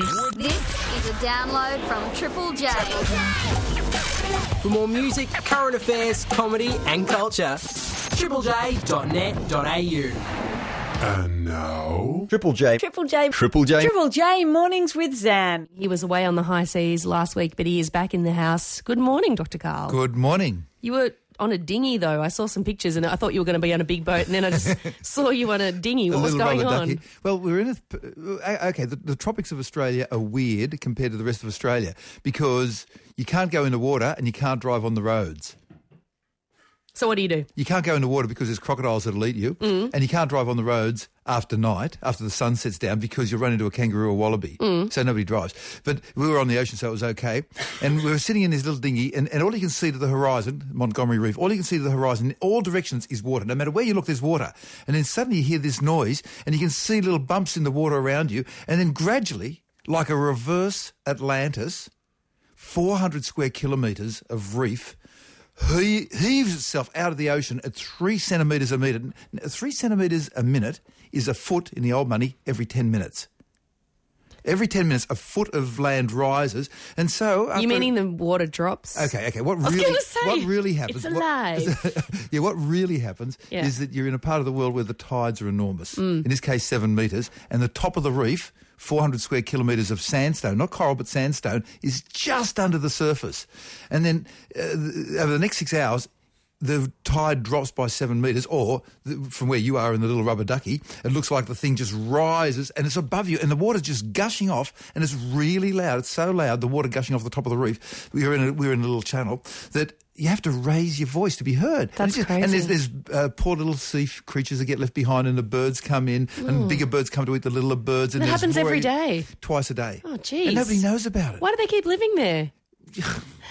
This is a download from Triple J. For more music, current affairs, comedy, and culture, triplej.net.au. And now, Triple J. Triple J. Triple J. Triple J mornings with Zan. He was away on the high seas last week, but he is back in the house. Good morning, Dr. Karl. Good morning. You were on a dinghy, though. I saw some pictures and I thought you were going to be on a big boat, and then I just saw you on a dinghy. What A was going on? ducky. Well, we're in a. uh, Okay, the, the tropics of Australia are weird compared to the rest of Australia because you can't go in the water and you can't drive on the roads. So, what do you do? You can't go in the water because there's crocodiles that'll eat you, Mm. and you can't drive on the roads after night, after the sun sets down, because you'll run into a kangaroo or wallaby. Mm. So nobody drives. But we were on the ocean, so it was okay. And we were sitting in this little dinghy, and, and all you can see to the horizon, Montgomery Reef, all you can see to the horizon, in all directions is water. No matter where you look, there's water. And then suddenly you hear this noise, and you can see little bumps in the water around you, and then gradually, like a reverse Atlantis, 400 square kilometres of reef he heaves itself out of the ocean at three centimetres a minute. Three centimetres a minute is a foot in the old money every 10 minutes. Every 10 minutes, a foot of land rises. And so. You meaning the water drops? Okay, okay. What was really, say, what really happens? it's what- alive. yeah, what really happens Yeah. is that you're in a part of the world where the tides are enormous. Mm. In this case, seven metres, and the top of the reef, 400 square kilometres of sandstone, not coral but sandstone, is just under the surface. And then uh, over the next six hours. The tide drops by seven metres, or from where you are in the little rubber ducky, it looks like the thing just rises and it's above you, and the water's just gushing off, and it's really loud. It's so loud, the water gushing off the top of the reef. We were in a, we were in a little channel that you have to raise your voice to be heard. And That's it's just- And there's, there's uh, poor little sea creatures that get left behind, and the birds come in, and bigger birds come to eat the littler birds. And That there's happens every day, twice a day. Oh, geez, And nobody knows about it. Why do they keep living there?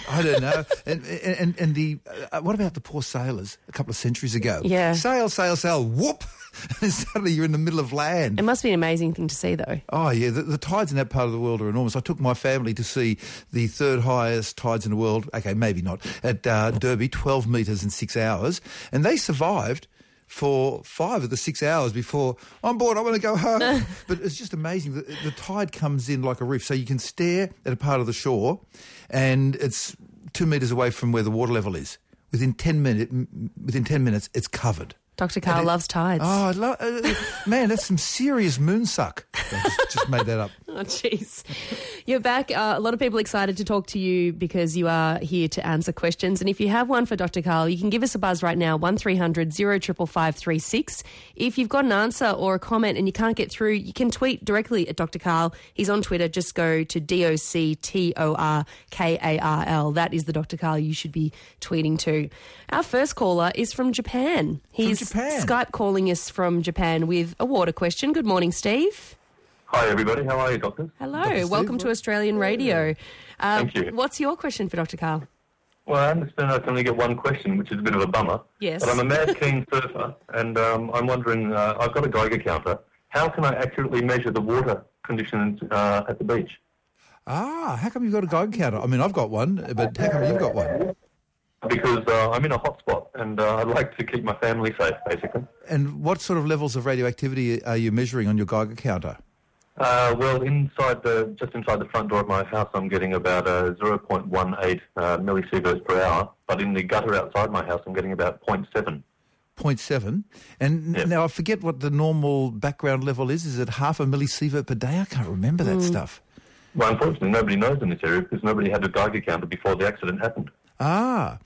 I don't know. and, and and the uh, what about the poor sailors a couple of centuries ago? Yeah. sail, sail, sail. Whoop! and suddenly you're in the middle of land. It must be an amazing thing to see, though. Oh yeah, the, the tides in that part of the world are enormous. I took my family to see the third highest tides in the world. Okay, maybe not at uh, Derby, twelve metres in six hours, and they survived for five of the six hours before I'm bored. I want to go home. but it's just amazing. The, the tide comes in like a reef, so you can stare at a part of the shore, and it's two metres away from where the water level is. Within ten minute, within ten minutes, it's covered. Dr. Karl loves tides. Oh, I lo- uh, man, that's some serious moonsuck. I just, just made that up. Oh, jeez. You're back. Uh, a lot of people excited to talk to you because you are here to answer questions. And if you have one for Dr. Karl, you can give us a buzz right now, 1300 055536. If you've got an answer or a comment and you can't get through, you can tweet directly at Dr. Karl. He's on Twitter. Just go to D O C T O R K A R L. That is the Dr. Karl you should be tweeting to. Our first caller is from Japan. He's Japan. Skype calling us from Japan with a water question. Good morning, Steve. Hi, everybody. How are you, doctors? Hello, Dr. Steve, welcome to what- Australian Radio. Um, Thank you. What's your question for Dr. Karl? Well, I understand I can only get one question, which is a bit of a bummer. Yes. But I'm a mad keen surfer, and um, I'm wondering, uh, I've got a Geiger counter. How can I accurately measure the water conditions uh, at the beach? Ah, how come you've got a Geiger counter? I mean, I've got one, but how come you've got one? Because uh, I'm in a hotspot, and uh, I'd like to keep my family safe, basically. And what sort of levels of radioactivity are you measuring on your Geiger counter? Uh, well, inside the just inside the front door of my house, I'm getting about uh, 0.18 uh, millisieverts per hour. But in the gutter outside my house, I'm getting about 0.7. 0.7. And Yep. now I forget what the normal background level is. Is it half a millisievert per day? I can't remember that stuff. Well, unfortunately, nobody knows in this area because nobody had a Geiger counter before the accident happened. Ah.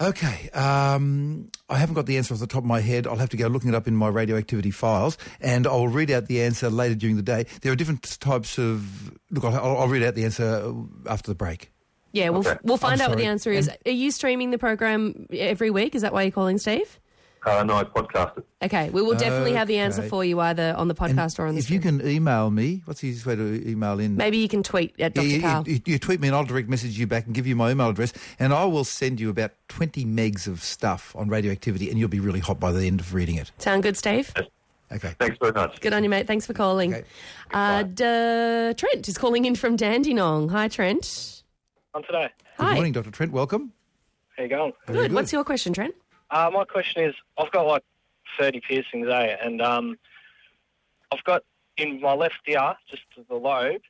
Okay. Um, I haven't got the answer off the top of my head. I'll have to go looking it up in my radioactivity files, and I'll read out the answer later during the day. There are different types of. Look, I'll, I'll read out the answer after the break. Yeah, we'll, Okay. we'll find I'm out what the answer is. Are you streaming the program every week? Is that why you're calling, Steve? Uh, no, I podcast it. Okay, we will definitely have the answer Okay. for you either on the And podcast or on the if you stream. can email me, what's the easiest way to email in? Maybe you can tweet at Yeah, Dr. you, Karl. you, you tweet me and I'll direct message you back and give you my email address and I will send you about 20 megs of stuff on radioactivity and you'll be really hot by the end of reading it. Sound good, Steve? Okay. Thanks very much. Good on you, mate. Thanks for calling. Okay. Uh, D- Trent is calling in from Dandenong. Hi, Trent. on today. Good Hi. morning, Dr. Trent. Welcome. How you going? Good. What's your question, Trent? Uh, my question is, I've got like 30 piercings, eh? And um, I've got in my left ear, just the lobe,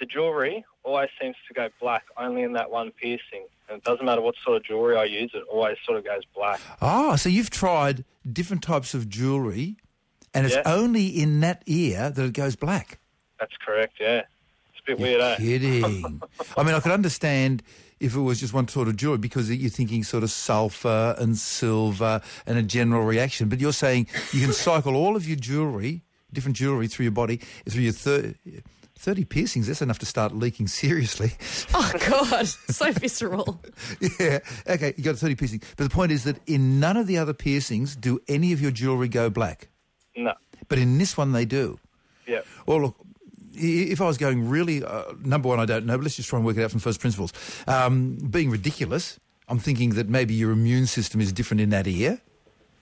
the jewellery always seems to go black, only in that one piercing. And it doesn't matter what sort of jewellery I use, it always sort of goes black. Ah, so you've tried different types of jewellery, and it's Yeah. only in that ear that it goes black. That's correct, yeah. It's a bit weird, eh? Kidding. I mean, I could understand if it was just one sort of jewelry because you're thinking sort of sulfur and silver and a general reaction. But you're saying you can cycle all of your jewelry, different jewelry through your body, through your thir- 30 piercings. That's enough to start leaking seriously. Oh, God. so visceral. yeah. Okay, you got 30 piercings. But the point is that in none of the other piercings do any of your jewelry go black. No. But in this one, they do. Yeah. Well, look, i- if I was going really, uh, number one, I don't know, but let's just try and work it out from first principles. Um, being ridiculous, I'm thinking that maybe your immune system is different in that ear,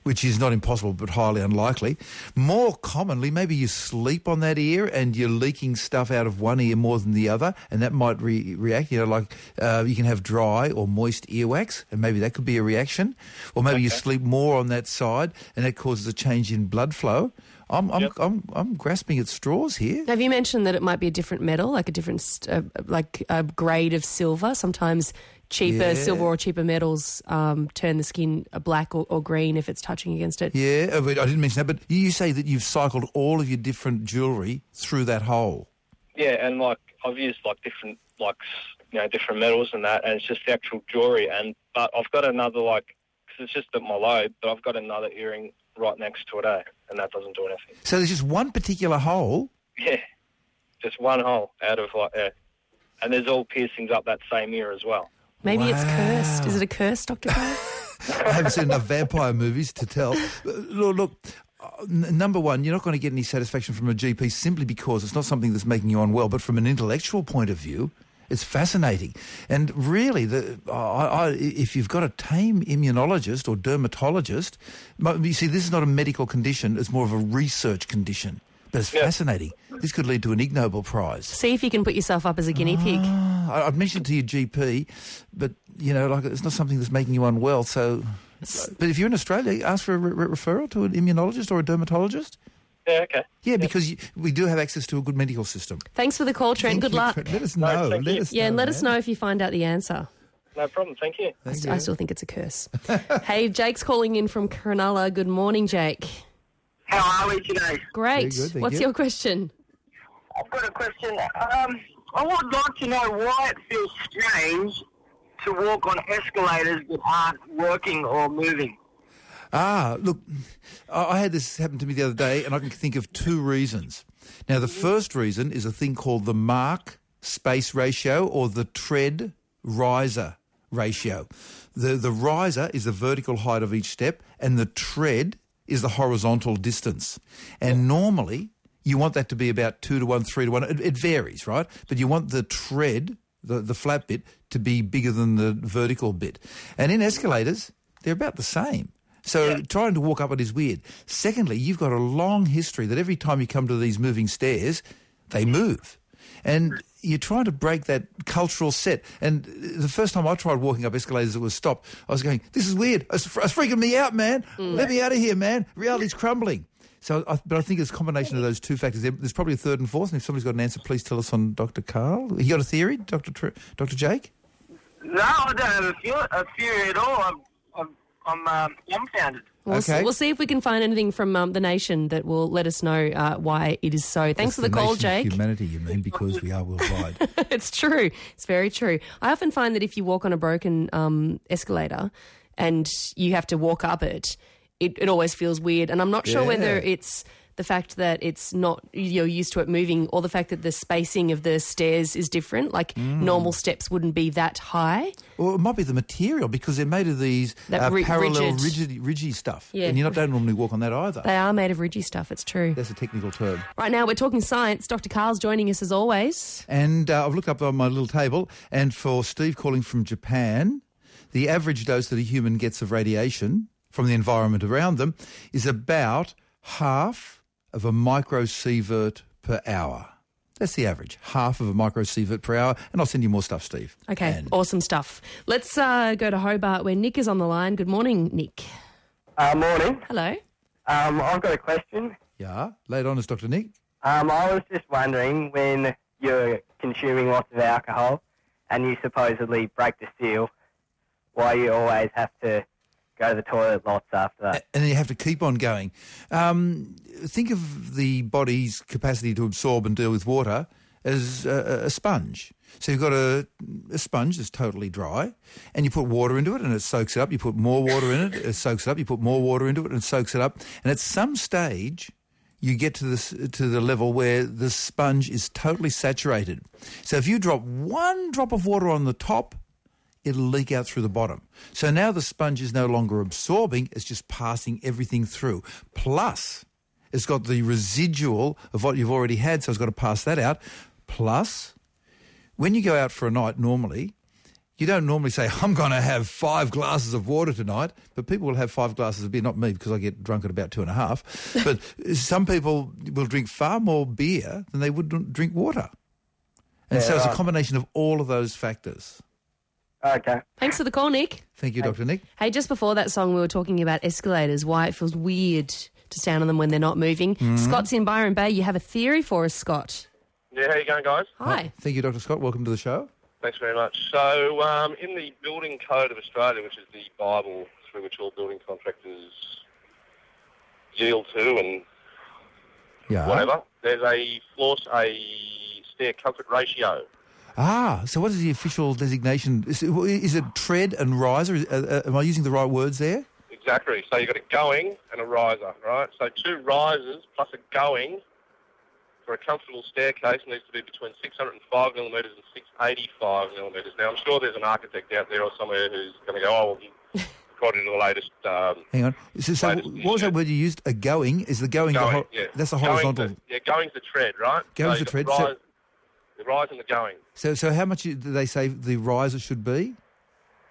which is not impossible but highly unlikely. More commonly, maybe you sleep on that ear and you're leaking stuff out of one ear more than the other, and that might re- react. You know, like uh, you can have dry or moist earwax, and maybe that could be a reaction. Or maybe you sleep more on that side, and that causes a change in blood flow. I'm, I'm, Yep. I'm, I'm grasping at straws here. Have you mentioned that it might be a different metal, like a different, st- uh, like a grade of silver? Sometimes cheaper Yeah. silver or cheaper metals um, turn the skin black or, or green if it's touching against it. Yeah, uh, but I didn't mention that, but you say that you've cycled all of your different jewellery through that hole. Yeah, and like I've used like different like you know different metals and that, and it's just the actual jewelry. And but I've got another like because it's just at my lobe, but I've got another earring right next to it, eh? And that doesn't do anything. So there's just one particular hole. Yeah, just one hole out of like yeah, and there's all piercings up that same ear as well. Maybe it's cursed. Is it a curse, Dr. Karl? I haven't seen enough vampire movies to tell. Uh, Look, look uh, number one, you're not going to get any satisfaction from a GP simply because it's not something that's making you unwell, but from an intellectual point of view, it's fascinating. And really, the, I, I, if you've got a tame immunologist or dermatologist, you see, this is not a medical condition, it's more of a research condition. But it's Yeah. fascinating. This could lead to an Ig Nobel Prize. See if you can put yourself up as a guinea pig. Ah, I, I'd mentioned to your GP, but you know, like it's not something that's making you unwell. So, but if you're in Australia, ask for a re- re- referral to an immunologist or a dermatologist. Yeah, okay. Yeah, because you, we do have access to a good medical system. Thanks for the call, Trent. Thank Good you, luck. Trent. Let us know. thank let us Yeah, know, and let us know if you find out the answer. No problem. Thank you. I, st- I still think it's a curse. hey, Jake's calling in from Cronulla. Good morning, Jake. How are we today? Great. good, What's you. your question? I've got a question. Um, I would like to know why it feels strange to walk on escalators that aren't working or moving. Ah, look, I I had this happen to me the other day, and I can think of two reasons. Now, the first reason is a thing called the mark space ratio or the tread riser ratio. The, the riser is the vertical height of each step, and the tread is the horizontal distance. And normally, you want that to be about two to one, three to one. It, it varies, right? But you want the tread, the, the flat bit, to be bigger than the vertical bit. And in escalators, they're about the same. So trying to walk up it is weird. Secondly, you've got a long history that every time you come to these moving stairs, they move. And you're trying to break that cultural set. And the first time I tried walking up escalators that was stopped, I was going, this is weird. It's, it's freaking me out, man. Mm. Let me out of here, man. Reality's crumbling. So, I, but I think it's a combination of those two factors. There's probably a third and fourth. And if somebody's got an answer, please tell us on Dr. Karl. You got a theory, Dr. Tr- Dr. Jake? No, I don't have a, a theory at all. I'm, I'm, I'm um, dumbfounded. We'll, s- Okay. we'll see if we can find anything from um, the nation that will let us know uh, why it is so. Thanks for the, call, nation of Jake. Humanity, you mean, because we are worldwide. it's true. It's very true. I often find that if you walk on a broken um, escalator and you have to walk up it, it, it always feels weird. And I'm not sure whether it's the fact that it's not you're used to it moving or the fact that the spacing of the stairs is different. Like Mm. normal steps wouldn't be that high. Or it might be the material because they're made of these uh, ri- parallel rigid. rigid, rigid stuff. Yeah. And you not, don't normally walk on that either. They are made of ridgy stuff. It's true. That's a technical term. Right now, we're talking science. Dr. Karl's joining us as always. And uh, I've looked up on my little table, and for Steve calling from Japan, the average dose that a human gets of radiation from the environment around them is about half of a microsievert per hour. That's the average, half of a microsievert per hour. And I'll send you more stuff, Steve. Okay, And- awesome stuff. Let's uh, go to Hobart where Nick is on the line. Good morning, Nick. Uh, morning. Hello. Um, I've got a question. yeah, lay it on us, Dr. Nick. Um, I was just wondering when you're consuming lots of alcohol and you supposedly break the seal, why you always have to go to the toilet lots after that. and you have to keep on going. Um, think of the body's capacity to absorb and deal with water as a, a sponge. So you've got a, a sponge that's totally dry, and you put water into it, and it soaks it up. You put more water in it, it soaks it up. You put more water into it, and it soaks it up. And at some stage, you get to this to the level where the sponge is totally saturated. So if you drop one drop of water on the top, it'll leak out through the bottom. So now the sponge is no longer absorbing, it's just passing everything through. Plus, it's got the residual of what you've already had, so it's got to pass that out. Plus, when you go out for a night normally, you don't normally say, I'm going to have five glasses of water tonight, but people will have five glasses of beer, not me because I get drunk at about two and a half. but some people will drink far more beer than they would drink water. And so it's a combination of all of those factors. Okay. Thanks for the call, Nick. Thank you, Dr. Nick. Hey, just before that song, we were talking about escalators, why it feels weird to stand on them when they're not moving. Mm-hmm. Scott's in Byron Bay. You have a theory for us, Scott. Yeah, how you going, guys? Hi. Thank you, Dr. Scott. Welcome to the show. Thanks very much. So, um, in the Building Code of Australia, which is the Bible through which all building contractors yield to and Yeah. whatever, there's a floor, a stair comfort ratio. Ah, so what is the official designation? Is it, is it tread and riser? Uh, uh, am I using the right words there? Exactly. So you've got a going and a riser, right? So two risers plus a going for a comfortable staircase needs to be between 605 millimetres and 685 millimetres. Now, I'm sure there's an architect out there or somewhere who's going to go, oh, well, according to the latest um, Hang on. So, so Latest what was that word you used? A going? Is the going, the going, hor- yeah. that's the Going's horizontal. the- yeah, going's the tread, right? Going's so the tread, so- The rise, and the going. So, so how much do they say the riser should be?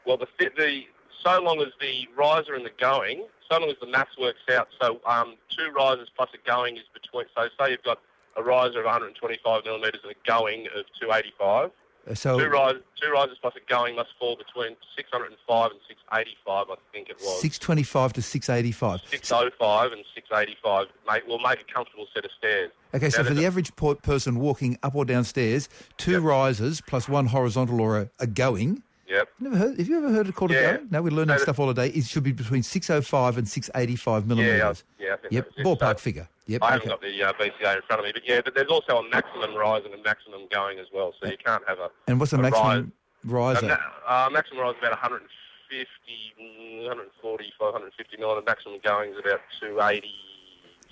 Well, the, the so long as the riser and the going, so long as the maths works out. So um, two risers plus a going is between. So say you've got a riser of 125 millimetres and a going of 285. So, Two, rise, two risers plus a going must fall between 605 and 685, I think it was. 625 to 685. 605 and 685 make, will make a comfortable set of stairs. Okay, so Now, for the a- average person walking up or downstairs, two Yep. risers plus one horizontal or a, a going. Yep. Never heard, have you ever heard it called a Yeah. going? No, we learn No, that that- stuff all the day. It should be between 605 and 685 millimetres. Yeah, I think Yep, that was it. ballpark So- figure. Yep, I haven't okay. got the uh, BCA in front of me, but yeah, but there's also a maximum rise and a maximum going as well, so you can't have a. And what's the a maximum rise- riser? a ma- uh, maximum rise is about 150, mm, 140, 150 mil, and the maximum going is about 280.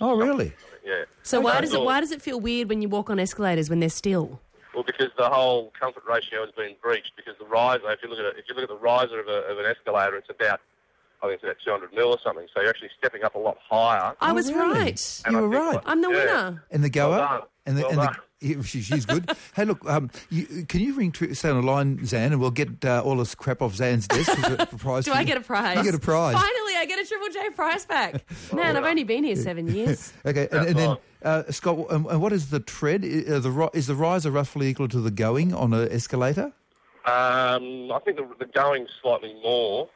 Oh, really? Yeah. So why does it why does it feel weird when you walk on escalators when they're still? Well, because the whole comfort ratio has been breached. Because the riser, if you look at it, if you look at the riser of, a, of an escalator, it's about I think it's about 200 mil or something. So you're actually stepping up a lot higher. I was oh, right. And You I were right. like, I'm the yeah. winner. And the goer? Well done. And the, Well and the, done. yeah, she, she's good. hey, look, um, you, can you ring, tr- stay on the line, Zan, and we'll get uh, all this crap off Zan's desk as a prize Do for I you. get a prize? You get a prize. Finally, I get a Triple J prize back. Man, I've only been here seven years. Okay, and, and then uh, Scott, and, and what is the tread? I- Uh, the is the riser roughly equal to the going on an escalator? Um, I think the, the going's slightly more.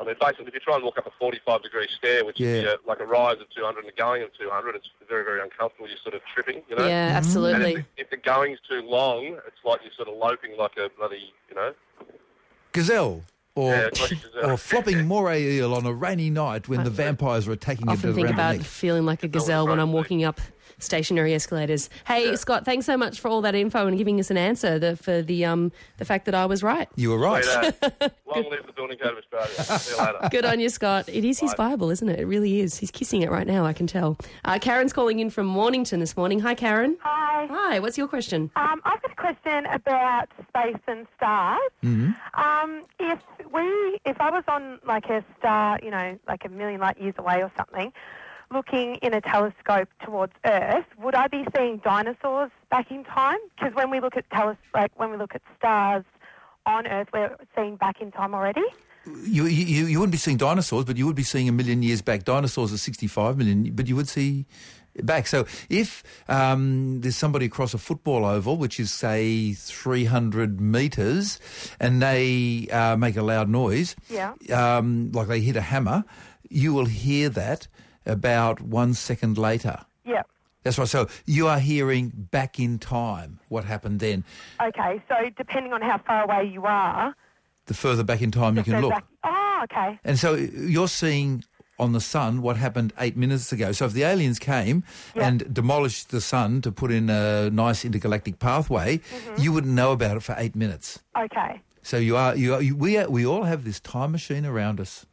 I mean, basically, if you try and walk up a 45 degree stair, which is uh, like a rise of 200 and a going of 200, it's very, very uncomfortable. You're sort of tripping, you know? Yeah, And absolutely. if the, if the going's too long, it's like you're sort of loping like a bloody, you know? Gazelle. Or, Yeah, like gazelle. or flopping moray eel on a rainy night when the vampires are attacking it Often think about neck. feeling like a gazelle when I'm walking up stationary escalators. Hey, Scott, thanks so much for all that info and giving us an answer the, for the um the fact that I was right. You were right. Sweet as. Long live the building code of Australia. See you later. Good on you, Scott. It is his Bible, isn't it? It really is. He's kissing it right now, I can tell. Uh, Karen's calling in from Mornington this morning. Hi, Karen. Hi. Hi, what's your question? Um, I've got a question about space and stars. Um, if we, if I was on like a star, you know, like a million light years away or something, looking in a telescope towards Earth, would I be seeing dinosaurs back in time? Because when we look at teles- like when we look at stars on Earth, we're seeing back in time already. You, you, you wouldn't be seeing dinosaurs, but you would be seeing a million years back. Dinosaurs are 65 million, but you would see back. So if um, there's somebody across a football oval, which is, say, 300 metres, and they uh, make a loud noise, Yeah. um, like they hit a hammer, you will hear that about one second later. Yeah. That's right. So you are hearing back in time what happened then. Okay, so depending on how far away you are, The further back in time you can look. back- oh, okay. And so you're seeing on the sun what happened eight minutes ago. So if the aliens came Yeah. and demolished the sun to put in a nice intergalactic pathway, Mm-hmm. you wouldn't know about it for eight minutes. Okay. So you are you are you, we are, we all have this time machine around us.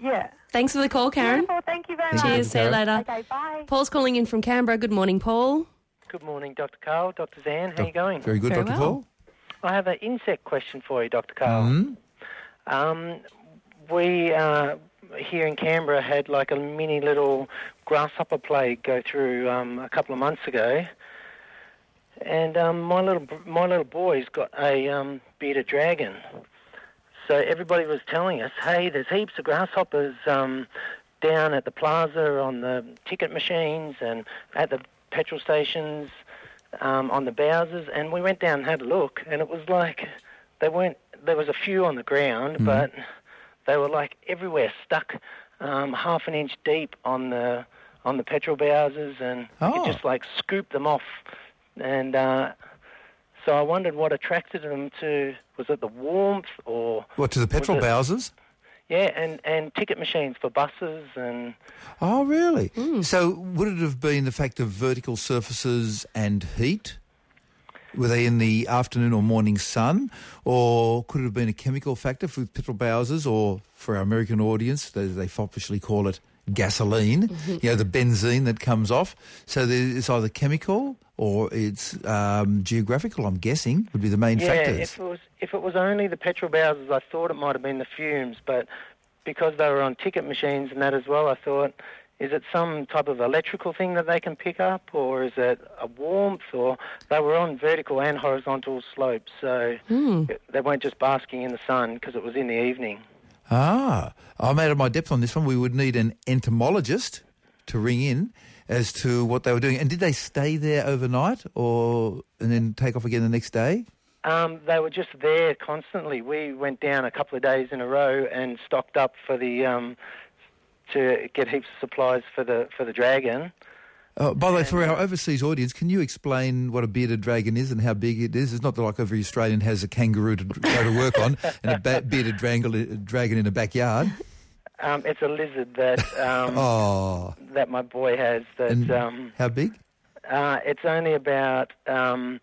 Yeah. Thanks for the call, Karen. Beautiful. Thank you very Thank much. you. Cheers. See you later. Okay, bye. Paul's calling in from Canberra. Good morning, Paul. Good morning, Dr. Karl, Dr. Zan. How are you going? Very good, Very Dr. well. Paul. I have an insect question for you, Dr. Karl. Mhm. Um, we uh, here in Canberra had like a mini little grasshopper plague go through um, a couple of months ago, and um, my little my little boy's got a um, bearded dragon. So everybody was telling us, hey, there's heaps of grasshoppers um, down at the plaza on the ticket machines and at the petrol stations um, on the Bowsers, and we went down and had a look, and it was like they weren't. There was a few on the ground, but they were like everywhere, stuck um, half an inch deep on the on the petrol Bowsers, and you Oh. could just like scoop them off. And uh, so I wondered what attracted them to. Was it the warmth or What to the petrol Was it- Bowsers? yeah, and and ticket machines for buses and Oh, really? Hmm. So would it have been the fact of vertical surfaces and heat? Were they in the afternoon or morning sun? Or could it have been a chemical factor for petrol Bowsers or for our American audience, they, they foppishly call it gasoline, you know, the benzene that comes off. So it's either chemical or it's um, geographical, I'm guessing, would be the main yeah, factors. if it was if it was only the petrol Bowsers, I thought it might have been the fumes, but because they were on ticket machines and that as well, I thought, is it some type of electrical thing that they can pick up, or is it a warmth, or they were on vertical and horizontal slopes, so they weren't just basking in the sun because it was in the evening. Ah, I'm out of my depth on this one. We would need an entomologist to ring in as to what they were doing. And did they stay there overnight or and then take off again the next day? Um, they were just there constantly. We went down a couple of days in a row and stocked up for the um, to get heaps of supplies for the for the dragon. Uh, by the way, for our overseas audience, can you explain what a bearded dragon is and how big it is? It's not like every Australian has a kangaroo to go to work on and a ba- bearded dragon, dragon in a backyard. Um, it's a lizard that um, Oh, that my boy has. That um, how big? uh, it's only about um,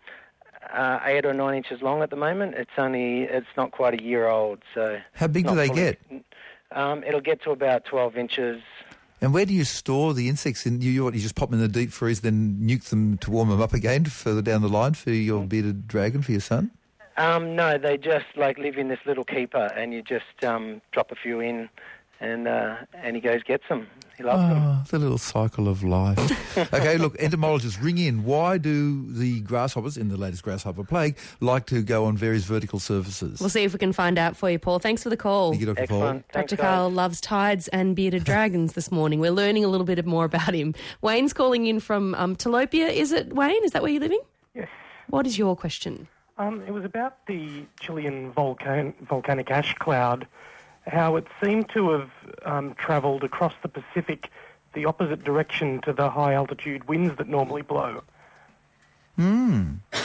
uh, eight or nine inches long at the moment. It's only it's not quite a year old. So How big do they fully- get? Um, it'll get to about twelve inches. And where do you store the insects? In you, you, what, you just pop them in the deep freeze, then nuke them to warm them up again further down the line for your bearded dragon for your son? Um, no, they just like live in this little keeper, and you just um, drop a few in, and uh, and he goes gets them. He loves them. Oh, the little cycle of life. okay, look, entomologists, ring in. Why do the grasshoppers in the latest grasshopper plague like to go on various vertical surfaces? We'll see if we can find out for you, Paul. Thanks for the call. Thank you, Dr. Paul. Thanks, Dr. guys. Karl loves tides and bearded dragons this morning. We're learning a little bit more about him. Wayne's calling in from um, Tilopia. Is it, Wayne? Is that where you're living? Yes. What is your question? Um, it was about the Chilean volcan- volcanic ash cloud, how it seemed to have um, travelled across the Pacific the opposite direction to the high altitude winds that normally blow. Hmm.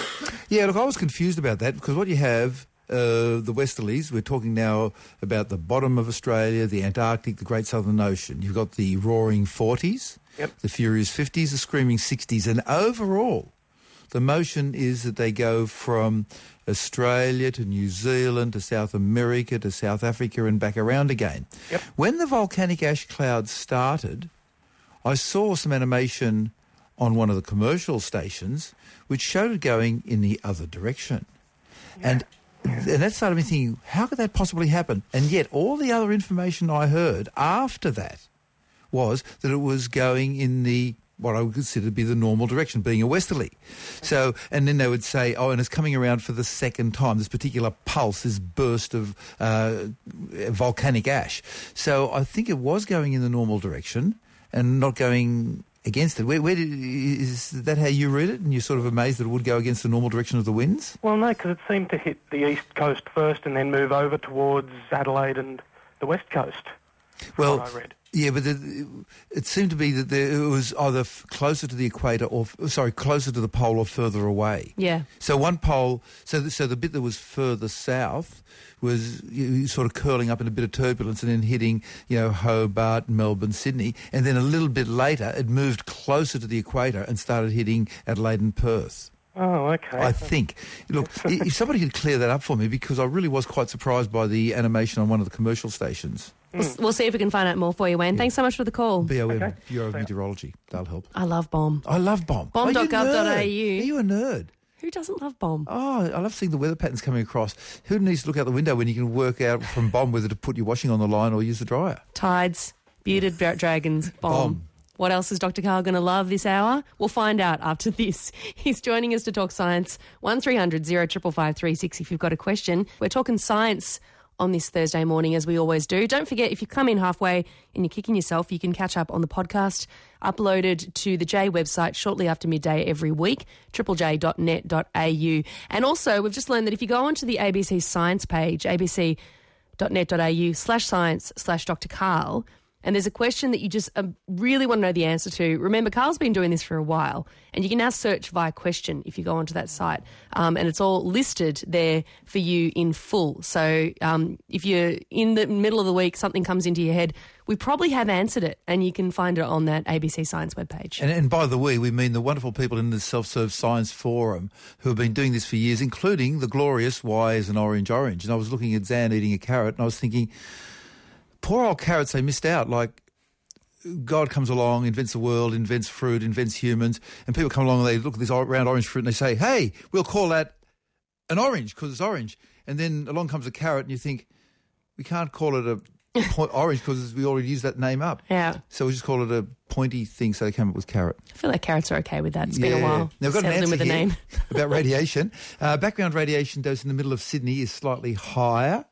Yeah, look, I was confused about that because what you have, uh, the westerlies, we're talking now about the bottom of Australia, the Antarctic, the Great Southern Ocean. You've got the roaring 40s, Yep. the furious 50s, the screaming 60s, and overall, the motion is that they go from Australia to New Zealand to South America to South Africa and back around again. Yep. When the volcanic ash cloud started, I saw some animation on one of the commercial stations which showed it going in the other direction. And and that started me thinking, how could that possibly happen? And yet all the other information I heard after that was that it was going in the what I would consider to be the normal direction, being a westerly. So, and then they would say, oh, and it's coming around for the second time, this particular pulse, this burst of uh, volcanic ash. So I think it was going in the normal direction and not going against it. Where, where did, is that how you read it? And you're sort of amazed that it would go against the normal direction of the winds? Well, no, because it seemed to hit the east coast first and then move over towards Adelaide and the west coast. Well, what I read. Yeah, but the, it seemed to be that there, it was either f- closer to the equator or, f- sorry, closer to the pole or further away. Yeah. So one pole, so the, so the bit that was further south was you, sort of curling up in a bit of turbulence and then hitting, you know, Hobart, Melbourne, Sydney, and then a little bit later it moved closer to the equator and started hitting Adelaide and Perth. Oh, okay. I think. Look, if somebody could clear that up for me, because I really was quite surprised by the animation on one of the commercial stations. We'll, we'll see if we can find out more for you, Wayne. Thanks so much for the call. BOM, Bureau of Meteorology. That'll help. I love Bomb. I love Bomb. Bomb.gov.au. Are you a nerd? Who doesn't love Bomb? Oh, I love seeing the weather patterns coming across. Who needs to look out the window when you can work out from Bomb whether to put your washing on the line or use the dryer? Tides, bearded dra- dragons, bomb. Bomb. What else is Dr. Karl going to love this hour? We'll find out after this. He's joining us to talk science. 1300 055536 if you've got a question. We're talking science on this Thursday morning, as we always do. Don't forget, if you come in halfway and you're kicking yourself, you can catch up on the podcast uploaded to the J website shortly after midday every week, triplej.net.au. And also, we've just learned that if you go onto the ABC Science page, abc.net.au slash science slash Dr. Karl, and there's a question that you just um, really want to know the answer to. Remember, Karl's been doing this for a while, and you can now search via question if you go onto that site, um, and it's all listed there for you in full. So um, if you're in the middle of the week, something comes into your head, we probably have answered it, and you can find it on that ABC Science webpage. And, and by the way, we mean the wonderful people in the Self-Serve Science Forum who have been doing this for years, including the glorious Why is an Orange Orange. And I was looking at Zan eating a carrot, and I was thinking, poor old carrots, they missed out. Like, God comes along, invents the world, invents fruit, invents humans, and people come along and they look at this round orange fruit and they say, hey, we'll call that an orange because it's orange. And then along comes a carrot and you think, we can't call it a point orange because we already used that name up. Yeah. So we just call it a pointy thing, so they came up with carrot. I feel like carrots are okay with that. It's been a while. Now, I've got an Settled in answer with a here name. about radiation. Uh, background radiation dose in the middle of Sydney is slightly higher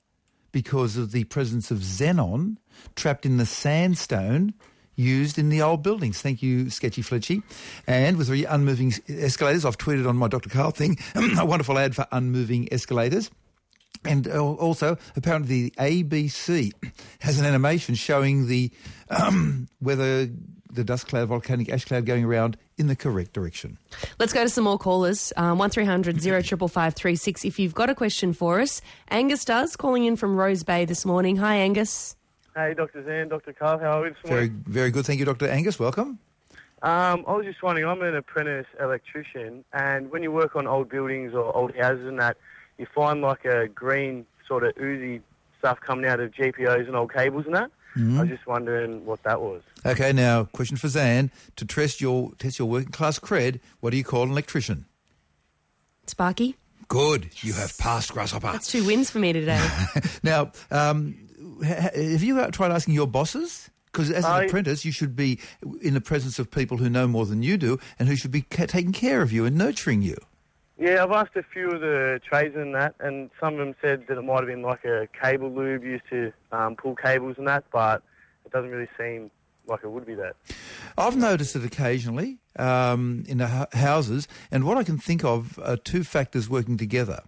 because of the presence of xenon trapped in the sandstone used in the old buildings. Thank you, Sketchy Fletchy. And with the unmoving escalators, I've tweeted on my Dr. Karl thing a wonderful ad for unmoving escalators. And also, apparently, the ABC has an animation showing the um, whether the dust cloud, volcanic ash cloud, going around in the correct direction. Let's go to some more callers. Um, 1300 055536 if you've got a question for us. Angus does, calling in from Rose Bay this morning. Hi, Angus. Hey, Dr. Zan, Dr. Karl, how are we this Very, morning? very good. Thank you, Dr. Angus. Welcome. Um, I was just wondering, I'm an apprentice electrician, and when you work on old buildings or old houses and that, you find like a green sort of oozy stuff coming out of GPOs and old cables and that. Mhm. I was just wondering what that was. Okay, now question for Zan: To test your test your working class cred, what do you call an electrician? Sparky. Good, you have passed, grasshopper. That's two wins for me today. Now, um, ha- ha- have you uh, tried asking your bosses? Because as an I- apprentice, you should be in the presence of people who know more than you do, and who should be ca- taking care of you and nurturing you. Yeah, I've asked a few of the tradesmen and that, and some of them said that it might have been like a cable lube used to um, pull cables and that, but it doesn't really seem like it would be that. I've noticed it occasionally um, in the houses, and what I can think of are two factors working together.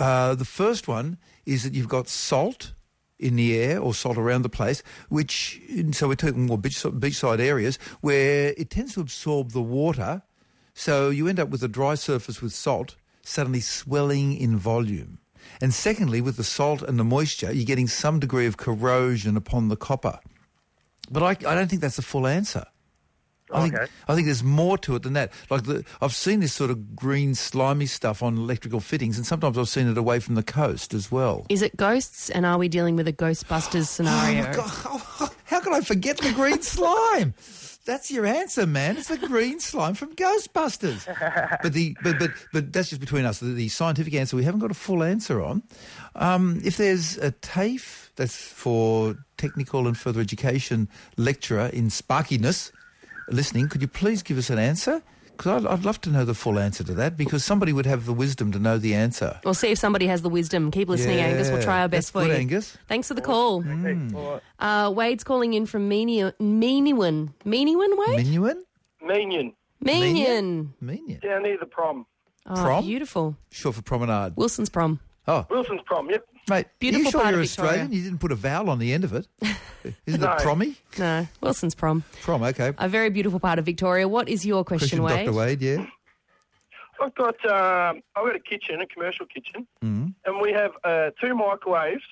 Uh, the first one is that you've got salt in the air or salt around the place, which, so we're talking more beach, beachside areas, where it tends to absorb the water, so you end up with a dry surface with salt suddenly swelling in volume. And secondly, with the salt and the moisture, you're getting some degree of corrosion upon the copper. But I, I don't think that's the full answer. I think, Okay. I think there's more to it than that. Like the, I've seen this sort of green slimy stuff on electrical fittings, and sometimes I've seen it away from the coast as well. Is it ghosts, and are we dealing with a Ghostbusters oh, scenario? How can I forget the green slime? That's your answer, man. It's the green slime from Ghostbusters. But the but but but that's just between us. The, the scientific answer we haven't got a full answer on. Um, if there's a TAFE, that's for technical and further education lecturer in sparkiness, listening, could you please give us an answer? Because I'd, I'd love to know the full answer to that. Because somebody would have the wisdom to know the answer. We'll see if somebody has the wisdom. Keep listening, Yeah, Angus. We'll try our best that's for good, you. Angus. Thanks for the call. Mm. Uh, Wade's calling in from Meeniwan. Meeniwan. Meeniwan, Wade? Menuin? Minion. Meenian. Meenian. Down near the prom. Oh, Prom? beautiful. Sure for promenade. Wilson's prom. Oh. Wilson's prom, yep. Mate, Beautiful are you sure part you're of Victoria. Australian? You didn't put a vowel on the end of it. Isn't No. it promy? No, Wilson's prom. Prom, okay. A very beautiful part of Victoria. What is your question, Question, Wade? Dr. Wade, yeah. I've got um, I've got a kitchen, a commercial kitchen, Mm. and we have uh, two microwaves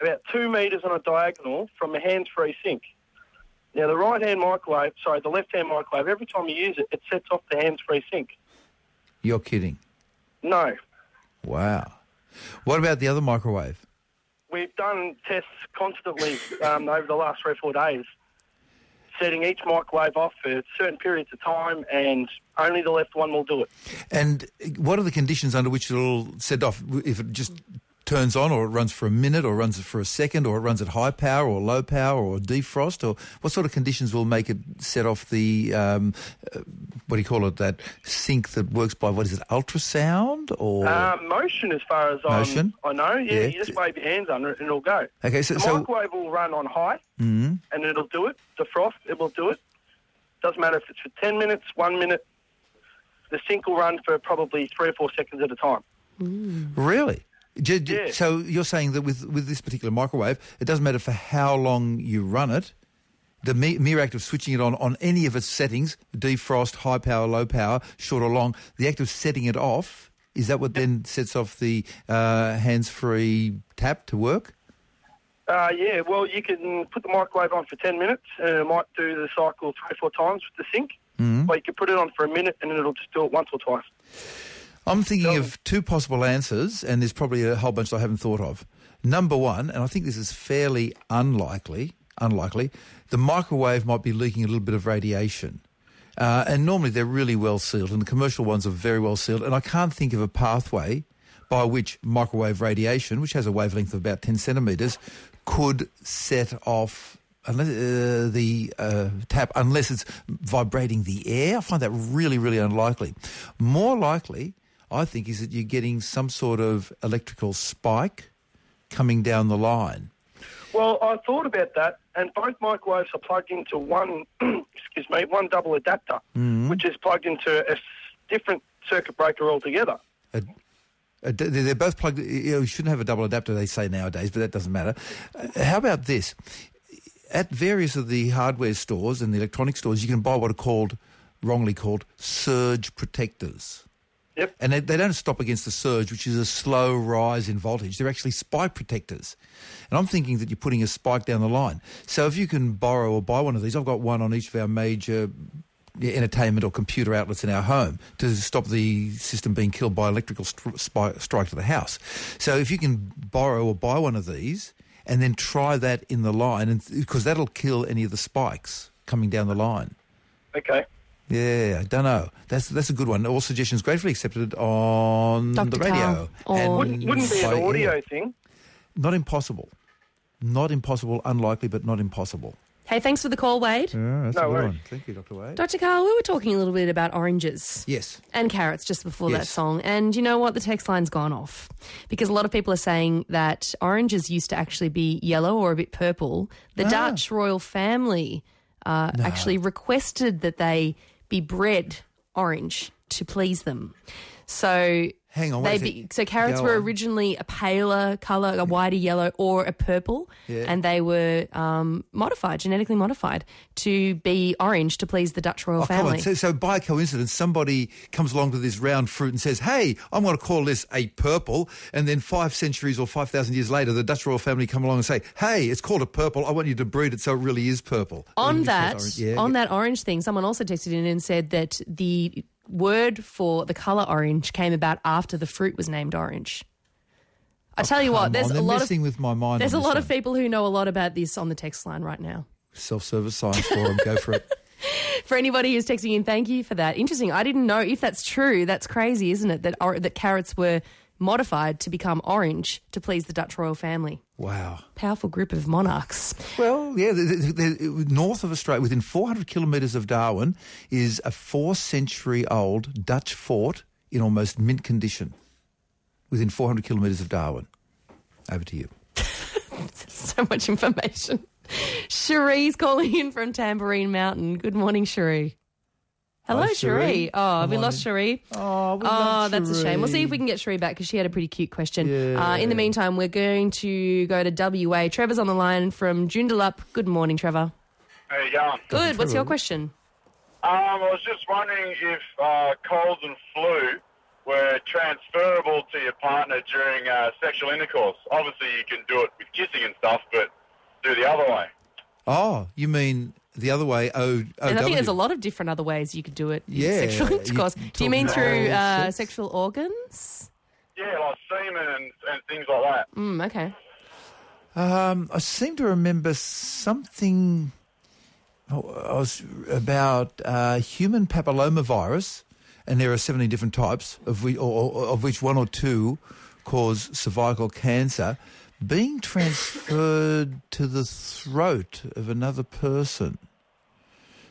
about two metres on a diagonal from a hands-free sink. Now the right-hand microwave, sorry, the left-hand microwave, every time you use it, it sets off the hands-free sink. You're kidding. No, Wow. What about the other microwave? we've done tests constantly um, over the last three or four days, setting each microwave off for certain periods of time, and only the left one will do it. And what are the conditions under which it'll set off? If it just turns on, or it runs for a minute, or runs for a second, or it runs at high power, or low power, or defrost, or what sort of conditions will make it set off the um, uh, what do you call it? That sink that works by what is it? Ultrasound or Uh, motion, as far as I'm- Motion? I know. Yeah, Yeah. you just wave your hands under it and it'll go. Okay, so- the so- microwave will run on high Mhm. and it'll do it. Defrost, it will do it. Doesn't matter if it's for ten minutes, one minute. The sink will run for probably three or four seconds at a time. Really? Yeah. So you're saying that with, with this particular microwave, it doesn't matter for how long you run it. The mere act of switching it on on any of its settings, defrost, high power, low power, short or long, the act of setting it off, is that what then sets off the uh, hands-free tap to work? Uh, yeah, well, you can put the microwave on for 10 minutes and it might do the cycle three or four times with the sink. Mhm. Or you can put it on for a minute and it'll just do it once or twice. I'm thinking of two possible answers, and there's probably a whole bunch I haven't thought of. Number one, and I think this is fairly unlikely, unlikely, the microwave might be leaking a little bit of radiation. Uh, and normally they're really well sealed, and the commercial ones are very well sealed. And I can't think of a pathway by which microwave radiation, which has a wavelength of about 10 centimetres, could set off unless, uh, the uh, tap unless it's vibrating the air. I find that really, really unlikely. More likely, I think, is that you're getting some sort of electrical spike coming down the line. Well, I thought about that, and both microwaves are plugged into one, excuse me, one double adapter, Mhm. which is plugged into a different circuit breaker altogether. D- They're both plugged. You, know, you shouldn't have a double adapter, they say nowadays, but that doesn't matter. Uh, How about this? At various of the hardware stores and the electronic stores, you can buy what are called, wrongly called, surge protectors. Yep. And they, they don't stop against the surge, which is a slow rise in voltage. They're actually spike protectors. And I'm thinking that you're putting a spike down the line. So if you can borrow or buy one of these, I've got one on each of our major entertainment or computer outlets in our home to stop the system being killed by electrical stri- spike, strike to the house. So if you can borrow or buy one of these and then try that in the line, because that'll kill any of the spikes coming down the line. Okay. Yeah, I don't know. That's that's a good one. All suggestions gratefully accepted on Dr. the radio. And Wouldn't, wouldn't be an audio air. thing. Not impossible. Not impossible. Unlikely, but not impossible. Hey, thanks for the call, Wade. Yeah, that's No a good worries. one. Thank you, Dr. Wade. Dr. Karl, we were talking a little bit about oranges. Yes. and carrots just before that song. And you know what? The text line's gone off because a lot of people are saying that oranges used to actually be yellow or a bit purple. The Ah. Dutch royal family uh, actually requested that they be bred orange to please them. So. Hang on, They be, so carrots Go were on. originally a paler colour, a whiter yellow, or a purple, Yeah. and they were um, modified, genetically modified, to be orange to please the Dutch royal Oh, family. So, so by coincidence, somebody comes along to this round fruit and says, hey, I'm going to call this a purple. And then five centuries or 5,000 years later, the Dutch royal family come along and say, hey, it's called a purple. I want you to breed it so it really is purple. on that. Yeah, on yeah. that orange thing someone also texted in and said that the word for the color orange came about after the fruit was named orange i tell you Oh, what there's on, a they're lot of with my mind. there's a lot one. of people who know a lot about this on the text line right now Self-service science forum. Go for it. for anybody who's texting in thank you for that interesting i didn't know if that's true that's crazy isn't it that or, that carrots were modified to become orange to please the dutch royal family Wow. powerful group of monarchs Well, yeah, the, the, the, north of Australia, within 400 kilometres of Darwin, is a four-century-old Dutch fort in almost mint condition. Within 400 kilometres of Darwin. Over to you. so much information Cherie's calling in from Tamborine Mountain. Good morning, Cherie. Hello, Hi, Cherie. Oh, have we Come lost on Cherie? Oh, Oh, love that's a shame. We'll see if we can get Cherie back because she had a pretty cute question. Yeah. Uh, in the meantime, we're going to go to WA. Trevor's on the line from Joondalup. Good morning, Trevor. How you going? Good. What's your question? Um, I was just wondering if uh, colds and flu were transferable to your partner during uh, sexual intercourse. Obviously, you can do it with kissing and stuff, but do the other way. Oh, you mean the other way? O, And I think there's a lot of different other ways you could do it. Yeah, Sexual you intercourse. Do you mean through uh, sexual organs? Yeah, like semen and, and things like that. Mm, okay. Um, I seem to remember something oh, I was about uh, human papillomavirus, and there are seventy different types, of which, or, or- of which one or two cause cervical cancer, being transferred to the throat of another person.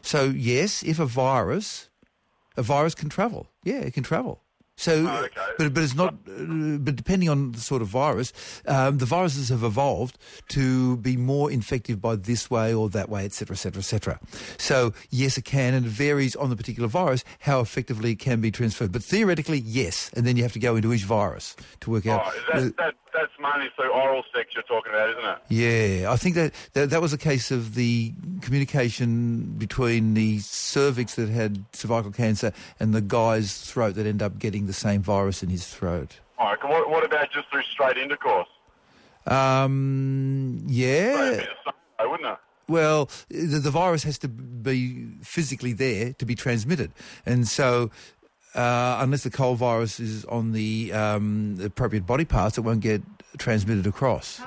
So, yes, if a virus, a virus can travel. Yeah, it can travel. So, but but it's not. Uh, but depending on the sort of virus, um, the viruses have evolved to be more infective by this way or that way, etc., etc., etc. So yes, it can, and it varies on the particular virus how effectively it can be transferred. But theoretically, yes, and then you have to go into each virus to work out. Oh, is that, that, that's mainly through oral sex you're talking about, isn't it? Yeah, I think that, that that was a case of the communication between the cervix that had cervical cancer and the guy's throat that ended up getting the same virus in his throat. All right, what, what about just through straight intercourse? Um, yeah. Oh, wouldn't it? Well, the, the virus has to be physically there to be transmitted, and so uh, unless the cold virus is on the, um, the appropriate body parts, it won't get transmitted across.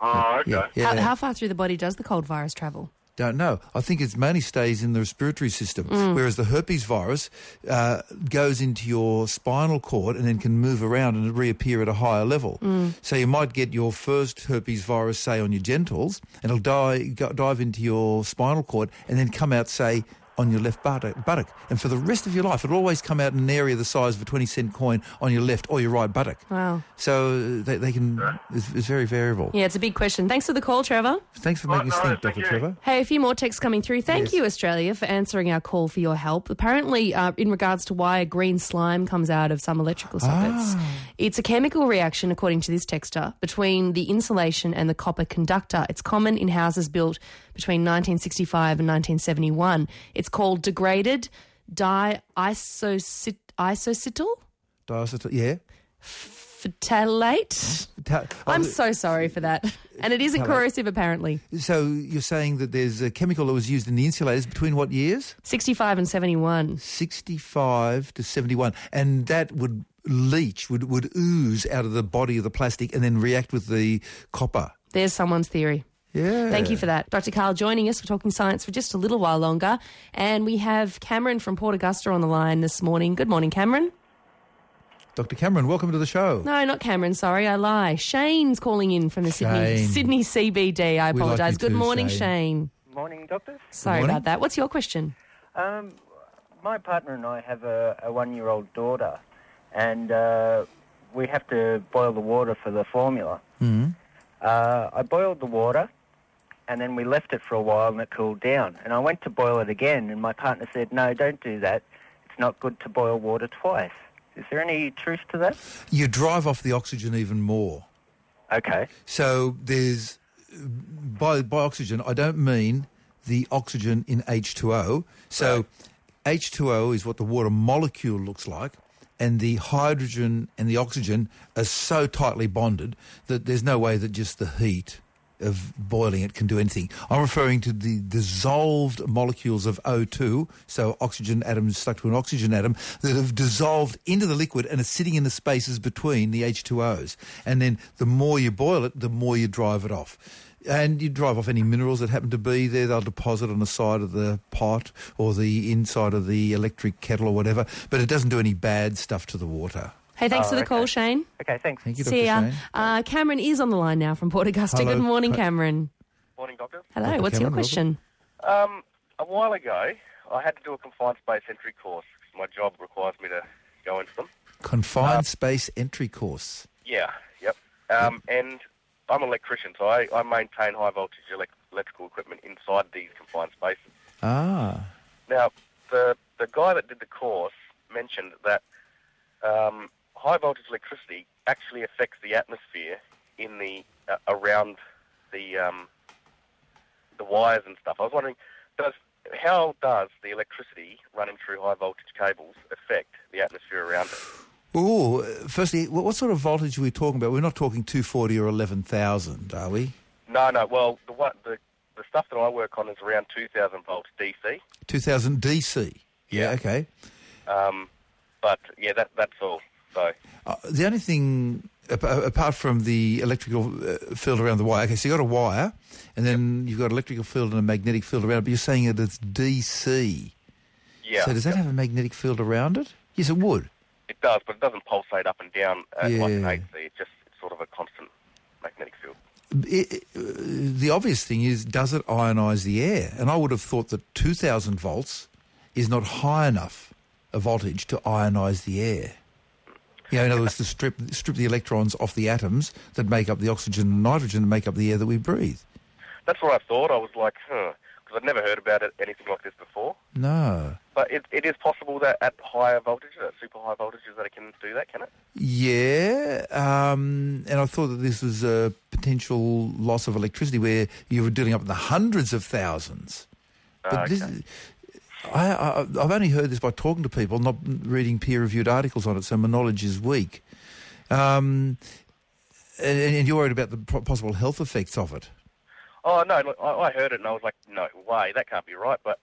Oh, okay. Yeah, yeah. How, how far through the body does the cold virus travel? Don't know. I think it mainly stays in the respiratory system, Mm. whereas the herpes virus uh, goes into your spinal cord and then can move around and reappear at a higher level. Mm. So you might get your first herpes virus, say, on your genitals, and it'll die, go, dive into your spinal cord and then come out, say, on your left buttock, buttock. And for the rest of your life, it'll always come out in an area the size of a 20 cent coin on your left or your right buttock. Wow. So they, they can, it's, it's very variable. Yeah, it's a big question. Thanks for the call, Trevor. Thanks for making us think, Dr. Trevor. Hey, a few more texts coming through. Thank Yes. you, Australia, for answering our call for your help. Apparently, uh, in regards to why a green slime comes out of some electrical sockets, Ah. it's a chemical reaction, according to this texter, between the insulation and the copper conductor. It's common in houses built between 1965 and 1971. It's called degraded diisocit- isocytyl Diacetyl, yeah. phthalate. Ta- oh, I'm oh, so sorry for that. And it isn't corrosive, apparently. So you're saying that there's a chemical that was used in the insulators between what years? 65 and 71. 65 to 71. And that would leach, would, would ooze out of the body of the plastic and then react with the copper. There's someone's theory. Yeah. Thank you for that. Dr. Karl joining us. We're talking science for just a little while longer. And we have Cameron from Port Augusta on the line this morning. Good morning, Cameron. Dr. Cameron, welcome to the show. No, not Cameron. Sorry, I lie. Shane's calling in from the Sydney Shane. Sydney CBD. I We like apologise. Good too, morning, Shane. Shane. Morning, doctor. Sorry morning. about that. What's your question? Um, my partner and I have a, a one-year-old daughter, and uh, we have to boil the water for the formula. Mm. Uh, I boiled the water, and then we left it for a while, and it cooled down. And I went to boil it again, and my partner said, "No, don't do that. It's not good to boil water twice." Is there any truth to that? You drive off the oxygen even more. Okay. So there's, by, by oxygen, I don't mean the oxygen in H2O. So H2O is what the water molecule looks like, and the hydrogen and the oxygen are so tightly bonded that there's no way that just the heat of boiling it can do anything. I'm referring to the dissolved molecules of O2, so oxygen atoms stuck to an oxygen atom, that have dissolved into the liquid and are sitting in the spaces between the H2Os. And then the more you boil it, the more you drive it off. And you drive off any minerals that happen to be there. They'll deposit on the side of the pot or the inside of the electric kettle or whatever. But it doesn't do any bad stuff to the water. Hey, thanks Oh, for the okay. call, Shane. Okay, thanks. Thank you, Dr. See ya. Shane. Uh, Cameron is on the line now from Port Augusta. Hello. Good morning, Cameron. Morning, Doctor. Hello, Dr. what's your question? Um, a while ago, I had to do a confined space entry course. My job requires me to go into them. Confined space entry course. Yeah, yep. Um, and I'm an electrician, so I, I maintain high voltage elec- electrical equipment inside these confined spaces. Ah. Now, the the guy that did the course mentioned that um, high voltage electricity actually affects the atmosphere in the uh, around the um, the wires and stuff. I was wondering, does how does the electricity running through high voltage cables affect the atmosphere around it? Oh, firstly, what, what sort of voltage are we talking about? We're not talking 240 or 11,000, are we? No, no. Well, the what the the stuff that I work on is around 2,000 volts DC. 2000 DC. Yeah, okay. Um, but yeah, that that's all. So Uh, the only thing, apart from the electrical uh, field around the wire, okay, so you've got a wire, and then you've got electrical field and a magnetic field around it, but you're saying that it's DC. yeah, So does that have a magnetic field around it? Yes, it would. it does, but it doesn't pulsate up and down at like an Yeah. AC. It's just it's sort of a constant magnetic field. It, it- uh, the obvious thing is, does it ionise the air? And I would have thought that 2,000 volts is not high enough a voltage to ionise the air. You know, in other words, to strip strip the electrons off the atoms that make up the oxygen and nitrogen that make up the air that we breathe. That's what I thought. I was like, huh, because I'd never heard about it anything like this before. No. But it, it is possible that at higher voltages, at super high voltages, that it can do that, can it? Yeah, um, and I thought that this was a potential loss of electricity where you were dealing up in the hundreds of thousands. But Ah, this, I, I, I've only heard this by talking to people, not reading peer-reviewed articles on it, so my knowledge is weak. Um, and, and you're worried about the possible health effects of it. Oh no, look, I, I heard it and I was like, no way, that can't be right. But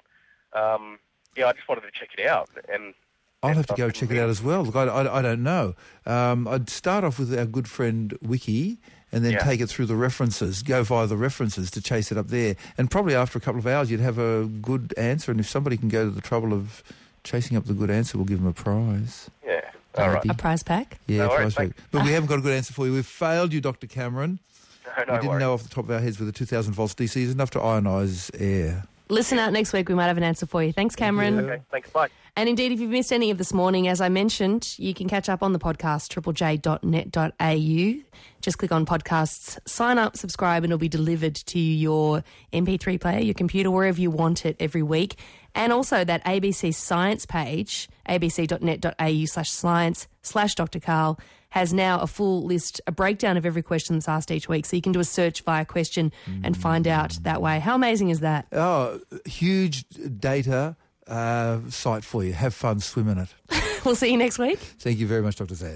um, yeah, I just wanted to check it out. And I'll have to go check it out as well. Look, I, I, I don't know. Um, I'd start off with our good friend Wiki and then Yeah. take it through the references, go via the references to chase it up there. And probably after a couple of hours, you'd have a good answer. And if somebody can go to the trouble of chasing up the good answer, we'll give them a prize. yeah, all right. A prize pack? Yeah, No worries, prize thanks. pack. But we haven't got a good answer for you. We've failed you, Dr. Cameron. No, no we didn't worries. know off the top of our heads whether 2,000 volts DC is enough to ionise air. Listen out next week. We might have an answer for you. Thanks, Cameron. Okay, thanks. Bye. And indeed, if you've missed any of this morning, as I mentioned, you can catch up on the podcast, triplej.net.au. Just click on podcasts, sign up, subscribe, and it'll be delivered to your MP3 player, your computer, wherever you want it every week. And also that ABC science page, abc.net.au slash science slash Dr. Karl, has now a full list, a breakdown of every question that's asked each week. So you can do a search via question and find out that way. How amazing is that? Oh, huge data uh, site for you. Have fun, swim in it. We'll see you next week. Thank you very much, Dr. Zad.